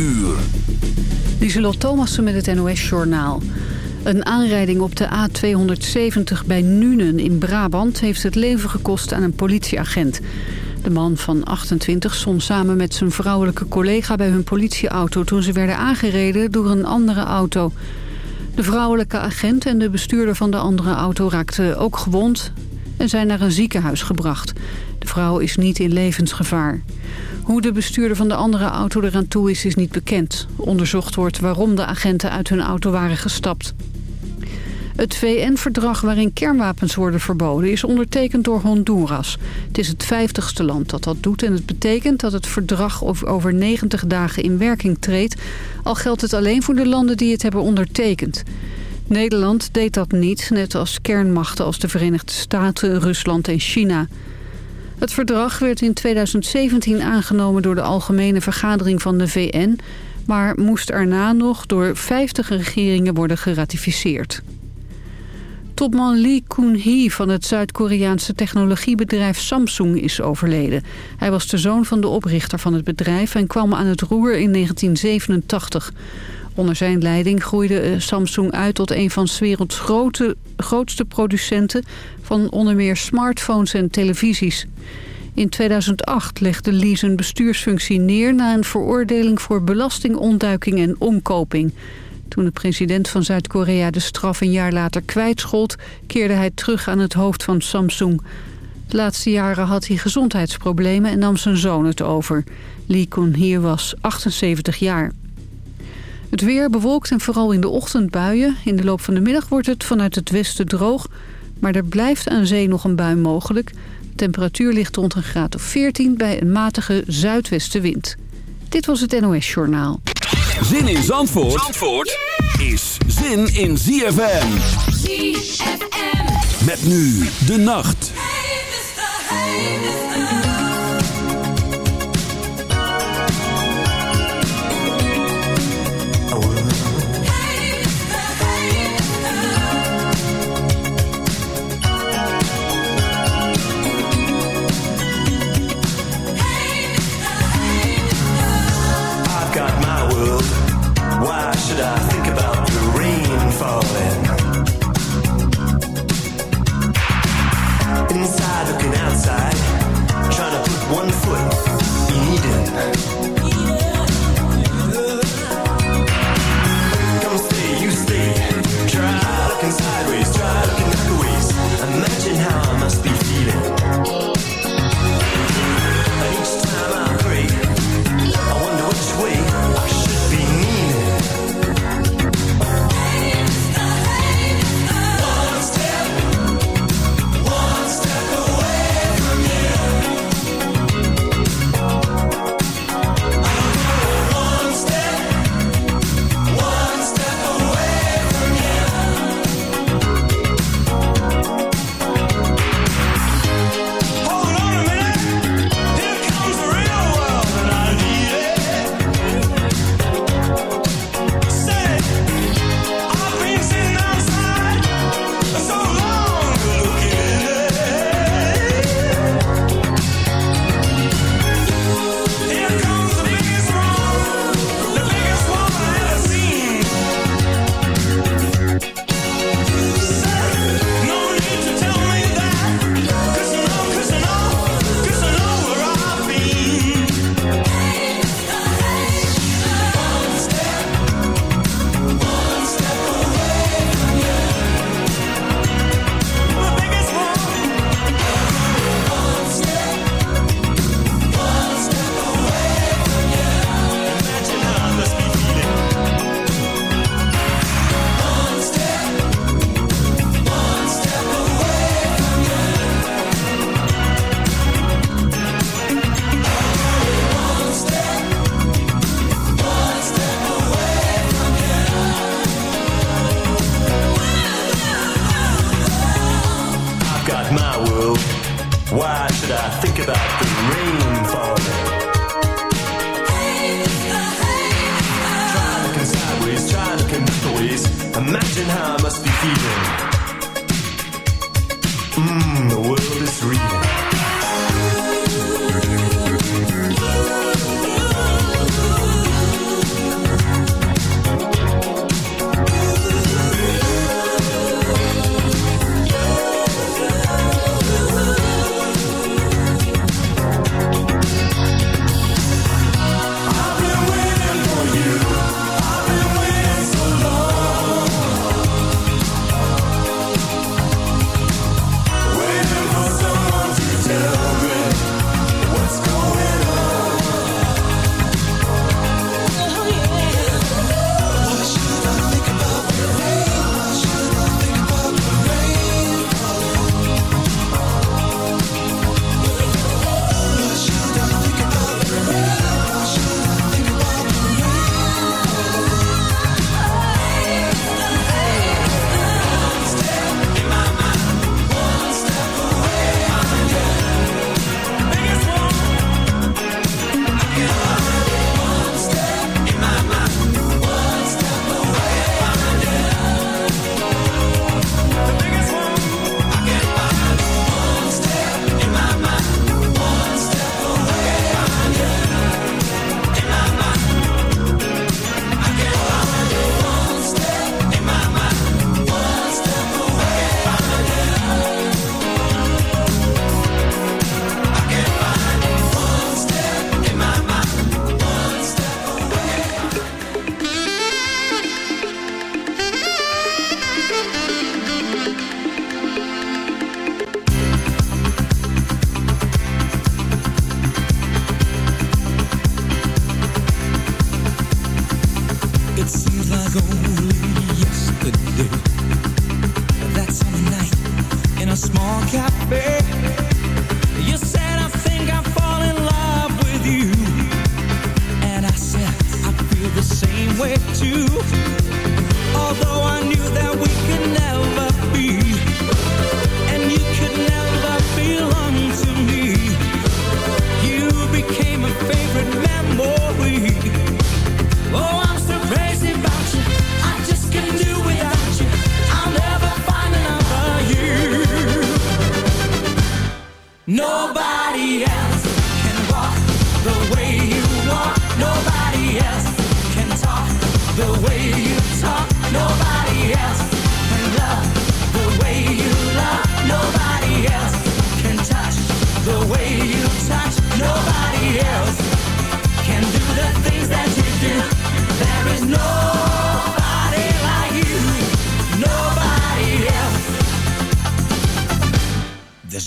uur. Lieselot met het NOS-journaal. Een aanrijding op de A270 bij Nuenen in Brabant... heeft het leven gekost aan een politieagent. De man van 28 stond samen met zijn vrouwelijke collega bij hun politieauto... toen ze werden aangereden door een andere auto. De vrouwelijke agent en de bestuurder van de andere auto raakten ook gewond... en zijn naar een ziekenhuis gebracht. De vrouw is niet in levensgevaar. Hoe de bestuurder van de andere auto eraan toe is, is niet bekend. Onderzocht wordt waarom de agenten uit hun auto waren gestapt. Het VN-verdrag waarin kernwapens worden verboden is ondertekend door Honduras. Het is het vijftigste land dat dat doet en het betekent dat het verdrag over 90 dagen in werking treedt. Al geldt het alleen voor de landen die het hebben ondertekend. Nederland deed dat niet, net als kernmachten als de Verenigde Staten, Rusland en China. Het verdrag werd in 2017 aangenomen door de Algemene Vergadering van de VN... maar moest erna nog door 50 regeringen worden geratificeerd. Topman Lee Kun-hee van het Zuid-Koreaanse technologiebedrijf Samsung is overleden. Hij was de zoon van de oprichter van het bedrijf en kwam aan het roer in 1987. Onder zijn leiding groeide eh, Samsung uit tot een van 's werelds grootste producenten van onder meer smartphones en televisies. In 2008 legde Lee zijn bestuursfunctie neer na een veroordeling voor belastingontduiking en omkoping. Toen de president van Zuid-Korea de straf een jaar later kwijtschold... keerde hij terug aan het hoofd van Samsung. De laatste jaren had hij gezondheidsproblemen en nam zijn zoon het over. Lee Kun-hee was 78 jaar. Het weer bewolkt en vooral in de ochtend buien. In de loop van de middag wordt het vanuit het westen droog. Maar er blijft aan zee nog een bui mogelijk. De temperatuur ligt rond een graad of 14 bij een matige zuidwestenwind. Dit was het NOS Journaal. Zin in Zandvoort, Zandvoort is zin in ZFM. ZFM. Met nu de nacht.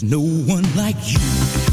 no one like you.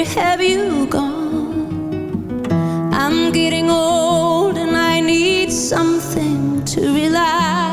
Where have you gone? I'm getting old and I need something to rely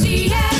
ZFM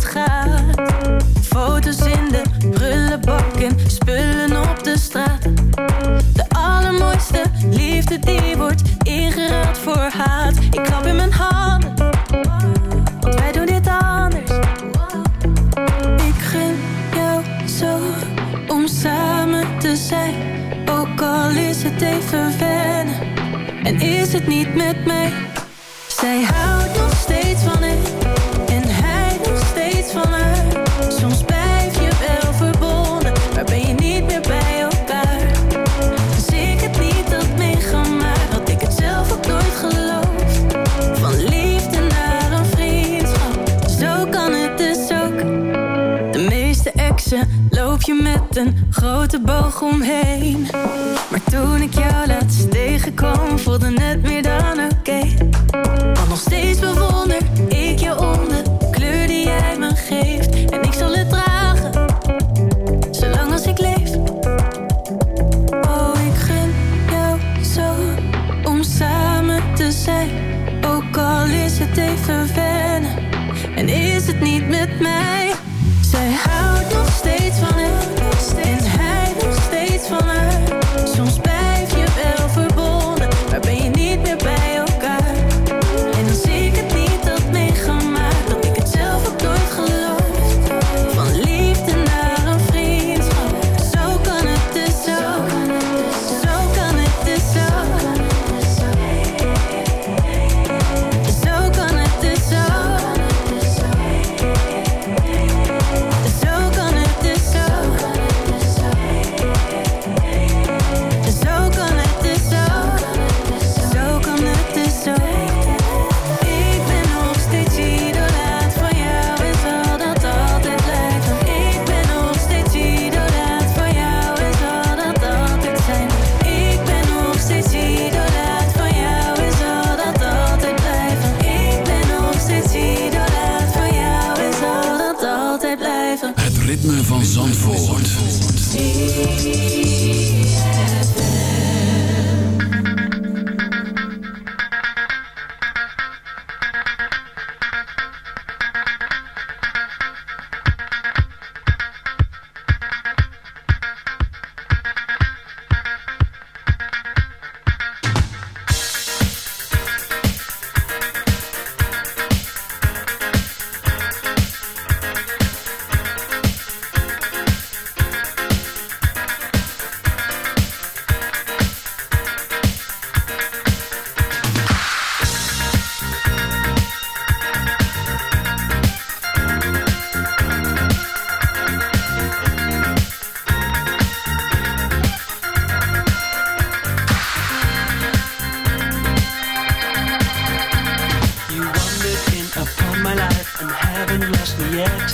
met. Zij houdt nog steeds van hem en hij nog steeds van haar. Soms blijf je wel verbonden, maar ben je niet meer bij elkaar. Als ik het niet had maar, had ik het zelf ook nooit geloofd. Van liefde naar een vriendschap, zo kan het dus ook. De meeste exen loop je met een grote boog omheen. Maar toen ik jou laatst tegenkwam, voelde net meer dan life and haven't lost me yet.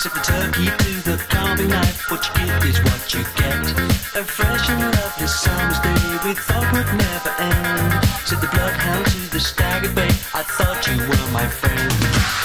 Set the turkey to the carving knife. What you give is what you get. A fresh and lovely summer's day we thought would never end. Set the bloodhound to the staggered bay. I thought you were my friend.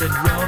said,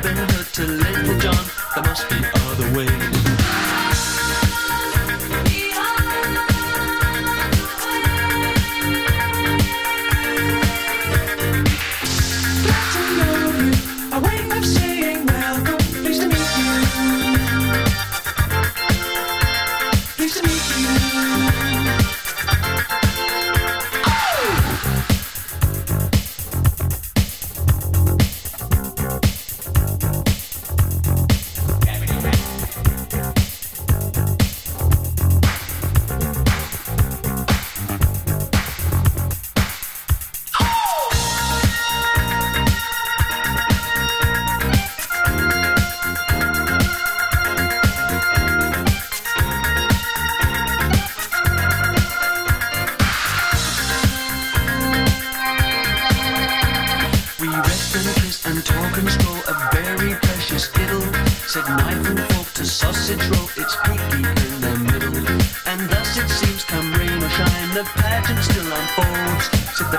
the pageant still unfolds. Set the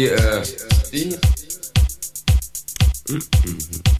Dieses, die, äh, die.